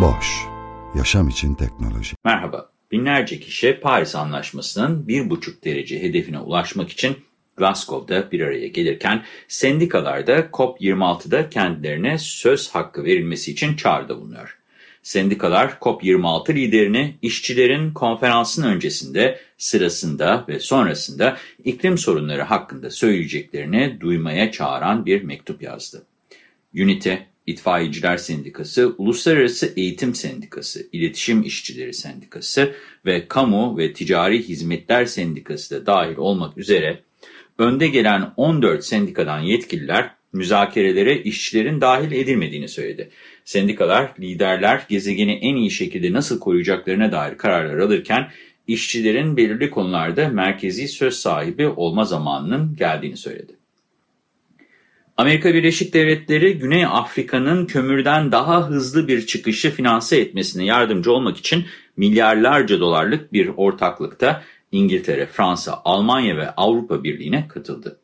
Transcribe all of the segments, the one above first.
Boş, yaşam için teknoloji. Merhaba, binlerce kişi Paris Anlaşması'nın 1,5 derece hedefine ulaşmak için Glasgow'da bir araya gelirken sendikalar da COP26'da kendilerine söz hakkı verilmesi için çağrıda bulunuyor. Sendikalar COP26 liderini işçilerin konferansın öncesinde, sırasında ve sonrasında iklim sorunları hakkında söyleyeceklerini duymaya çağıran bir mektup yazdı. Unity, İtfaiyeciler Sendikası, Uluslararası Eğitim Sendikası, İletişim İşçileri Sendikası ve Kamu ve Ticari Hizmetler Sendikası da dahil olmak üzere önde gelen 14 sendikadan yetkililer müzakerelere işçilerin dahil edilmediğini söyledi. Sendikalar, liderler gezegeni en iyi şekilde nasıl koruyacaklarına dair kararlar alırken işçilerin belirli konularda merkezi söz sahibi olma zamanının geldiğini söyledi. Amerika Birleşik Devletleri, Güney Afrika'nın kömürden daha hızlı bir çıkışı finanse etmesine yardımcı olmak için milyarlarca dolarlık bir ortaklıkta İngiltere, Fransa, Almanya ve Avrupa Birliği'ne katıldı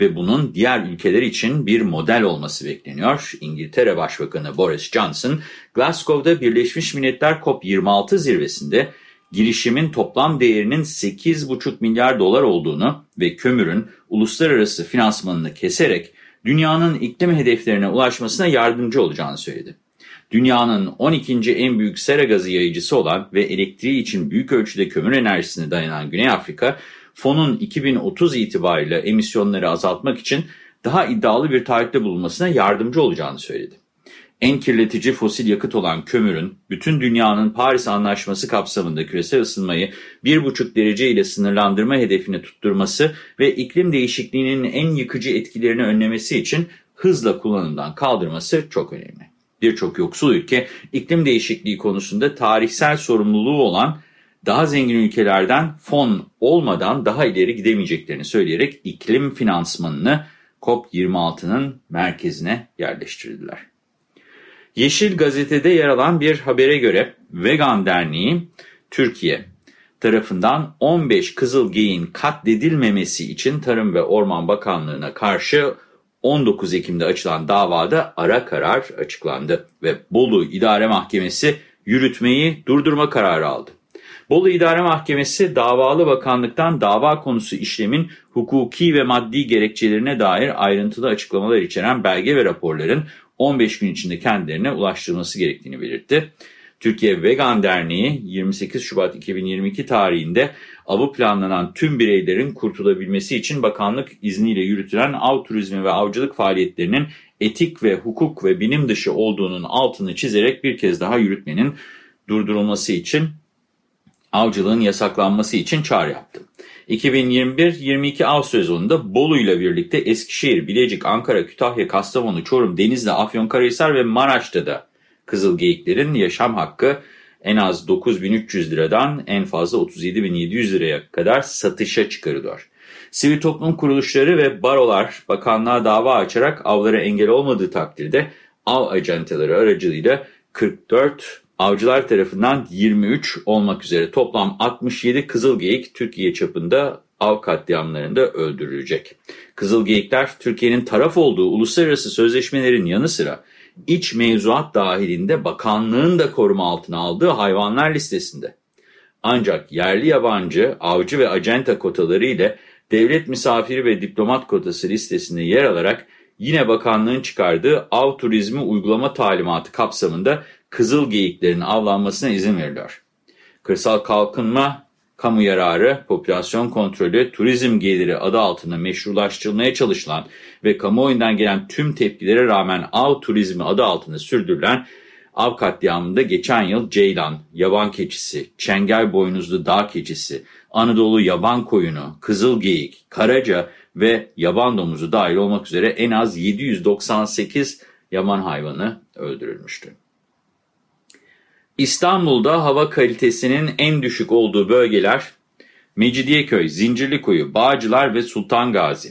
ve bunun diğer ülkeler için bir model olması bekleniyor. İngiltere Başbakanı Boris Johnson, Glasgow'da Birleşmiş Milletler COP26 zirvesinde girişimin toplam değerinin 8,5 milyar dolar olduğunu ve kömürün uluslararası finansmanını keserek dünyanın iklim hedeflerine ulaşmasına yardımcı olacağını söyledi. Dünyanın 12. en büyük sera gazı yayıcısı olan ve elektriği için büyük ölçüde kömür enerjisine dayanan Güney Afrika, fonun 2030 itibariyle emisyonları azaltmak için daha iddialı bir taahhütte bulunmasına yardımcı olacağını söyledi. En kirletici fosil yakıt olan kömürün bütün dünyanın Paris Anlaşması kapsamında küresel ısınmayı 1,5 derece ile sınırlandırma hedefini tutturması ve iklim değişikliğinin en yıkıcı etkilerini önlemesi için hızla kullanımdan kaldırması çok önemli. Birçok yoksul ülke iklim değişikliği konusunda tarihsel sorumluluğu olan daha zengin ülkelerden fon olmadan daha ileri gidemeyeceklerini söyleyerek iklim finansmanını COP26'nın merkezine yerleştirdiler. Yeşil Gazete'de yer alan bir habere göre Vegan Derneği Türkiye tarafından 15 kızıl geyin katledilmemesi için Tarım ve Orman Bakanlığı'na karşı 19 Ekim'de açılan davada ara karar açıklandı ve Bolu İdare Mahkemesi yürütmeyi durdurma kararı aldı. Bolu İdare Mahkemesi davalı bakanlıktan dava konusu işlemin hukuki ve maddi gerekçelerine dair ayrıntılı açıklamalar içeren belge ve raporların 15 gün içinde kendilerine ulaştırılması gerektiğini belirtti. Türkiye Vegan Derneği 28 Şubat 2022 tarihinde avı planlanan tüm bireylerin kurtulabilmesi için bakanlık izniyle yürütülen av turizmi ve avcılık faaliyetlerinin etik ve hukuk ve bilim dışı olduğunun altını çizerek bir kez daha yürütmenin durdurulması için avcılığın yasaklanması için çağrı yaptı. 2021-22 av sezonunda Bolu ile birlikte Eskişehir, Bilecik, Ankara, Kütahya, Kastamonu, Çorum, Denizli, Afyonkarahisar ve Maraş'ta da kızıl geyiklerin yaşam hakkı en az 9300 liradan en fazla 37.700 liraya kadar satışa çıkarılıyor. Sivil toplum kuruluşları ve barolar bakanlığa dava açarak avlara engel olmadığı takdirde av acenteleri aracılığıyla 44 avcılar tarafından 23 olmak üzere toplam 67 kızıl geyik Türkiye çapında av katliamlarında öldürülecek. Kızıl geyikler Türkiye'nin taraf olduğu uluslararası sözleşmelerin yanı sıra iç mevzuat dahilinde bakanlığın da koruma altına aldığı hayvanlar listesinde. Ancak yerli yabancı, avcı ve acenta kotaları ile devlet misafiri ve diplomat kotası listesinde yer alarak yine bakanlığın çıkardığı av turizmi uygulama talimatı kapsamında kızıl geyiklerin avlanmasına izin veriliyor. Kırsal kalkınma, kamu yararı, popülasyon kontrolü, turizm geliri adı altında meşrulaştırılmaya çalışılan ve kamuoyundan gelen tüm tepkilere rağmen av turizmi adı altında sürdürülen av katliamında geçen yıl ceylan, yaban keçisi, çengel boynuzlu dağ keçisi, Anadolu yaban koyunu, kızıl geyik, karaca ve yaban domuzu dahil olmak üzere en az 798 yaban hayvanı öldürülmüştü. İstanbul'da hava kalitesinin en düşük olduğu bölgeler Mecidiyeköy, Zincirlikuyu, Bağcılar ve Sultan Gazi.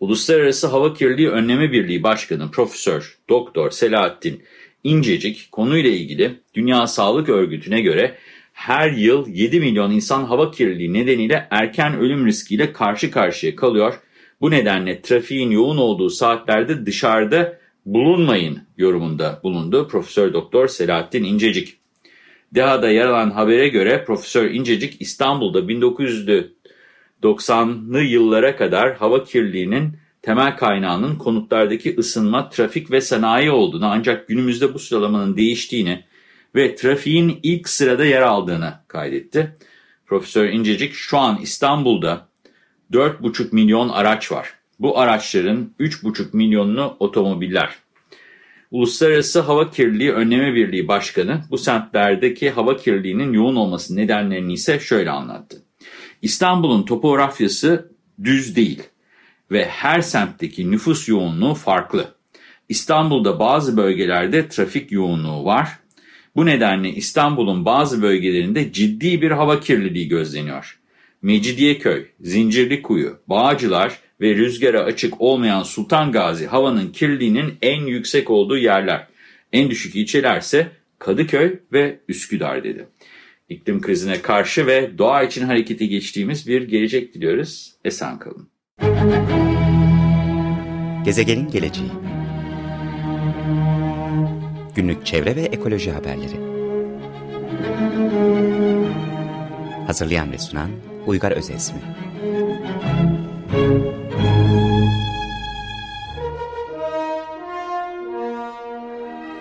Uluslararası Hava Kirliliği Önleme Birliği Başkanı Profesör Doktor Selahattin İncecik konuyla ilgili Dünya Sağlık Örgütü'ne göre her yıl 7 milyon insan hava kirliliği nedeniyle erken ölüm riskiyle karşı karşıya kalıyor. Bu nedenle trafiğin yoğun olduğu saatlerde dışarıda bulunmayın yorumunda bulundu Profesör Doktor Selahattin İncecik. DEHA'da yer alan habere göre Profesör İncecik İstanbul'da 1990'lı yıllara kadar hava kirliliğinin temel kaynağının konutlardaki ısınma, trafik ve sanayi olduğunu ancak günümüzde bu sıralamanın değiştiğini ve trafiğin ilk sırada yer aldığını kaydetti. Profesör İncecik şu an İstanbul'da 4,5 milyon araç var. Bu araçların 3,5 milyonunu otomobiller. Uluslararası Hava Kirliliği Önleme Birliği Başkanı bu semtlerdeki hava kirliliğinin yoğun olması nedenlerini ise şöyle anlattı. İstanbul'un topografyası düz değil ve her semtteki nüfus yoğunluğu farklı. İstanbul'da bazı bölgelerde trafik yoğunluğu var. Bu nedenle İstanbul'un bazı bölgelerinde ciddi bir hava kirliliği gözleniyor. Mecidiyeköy, Zincirlikuyu, Bağcılar ve rüzgara açık olmayan Sultan Gazi havanın kirliliğinin en yüksek olduğu yerler. En düşük ilçelerse Kadıköy ve Üsküdar dedi. İklim krizine karşı ve doğa için harekete geçtiğimiz bir gelecek diliyoruz. Esen kalın. Gezegenin geleceği Günlük çevre ve ekoloji haberleri Hazırlayan ve sunan Uygar Özesmi